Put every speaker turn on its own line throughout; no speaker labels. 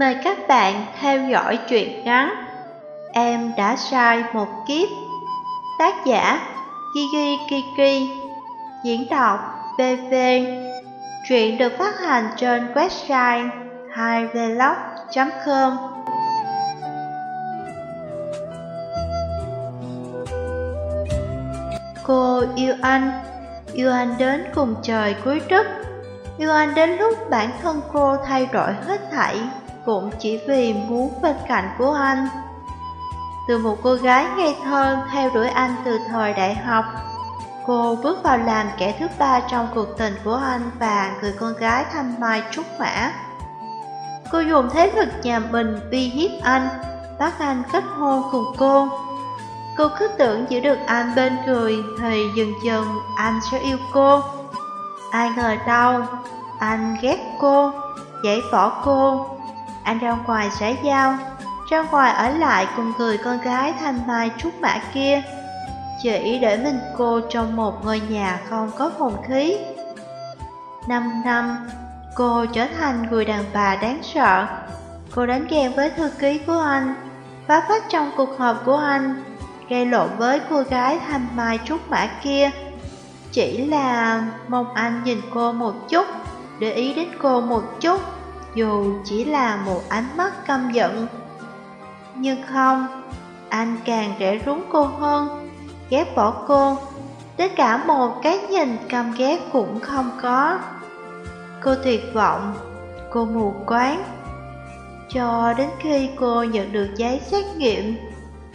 Mời các bạn theo dõi truyện ngắn Em đã sai một kiếp. Tác giả Gigi Kiki. Diễn đọc BV Truyện được phát hành trên website 2vlog.com Cô yêu anh. Yêu anh đến cùng trời cuối đất. Yêu anh đến lúc bản thân cô thay đổi hết thảy cũng chỉ vì muốn bên cạnh của anh. Từ một cô gái ngây thơ theo đuổi anh từ thời đại học, cô bước vào làm kẻ thứ ba trong cuộc tình của anh và người con gái thanh mai trúc mã. Cô dùng thế lực nhà mình uy hiếp anh, bắt anh kết hôn cùng cô. Cô cứ tưởng giữ được anh bên người thì dần dần anh sẽ yêu cô. Ai ngờ đâu, anh ghét cô, giải bỏ cô, anh ra ngoài xã giao, ra ngoài ở lại cùng người con gái thanh mai trúc mã kia, chỉ để mình cô trong một ngôi nhà không có phòng khí. Năm năm, cô trở thành người đàn bà đáng sợ. Cô đánh ghen với thư ký của anh, phá phách trong cuộc họp của anh, gây lộn với cô gái thanh mai trúc mã kia. Chỉ là mong anh nhìn cô một chút, để ý đến cô một chút dù chỉ là một ánh mắt căm giận. Nhưng không, anh càng rẽ rúng cô hơn, ghét bỏ cô, tất cả một cái nhìn căm ghét cũng không có. Cô tuyệt vọng, cô mù quáng, cho đến khi cô nhận được giấy xét nghiệm,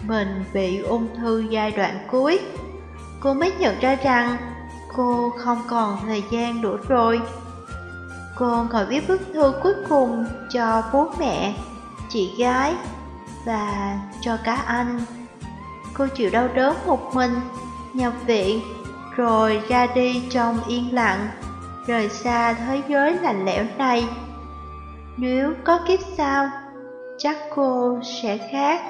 mình bị ung thư giai đoạn cuối. Cô mới nhận ra rằng cô không còn thời gian nữa rồi. Cô còn viết bức thư cuối cùng cho bố mẹ, chị gái và cho cả anh. Cô chịu đau đớn một mình, nhập viện, rồi ra đi trong yên lặng, rời xa thế giới lạnh lẽo này. Nếu có kiếp sau, chắc cô sẽ khác.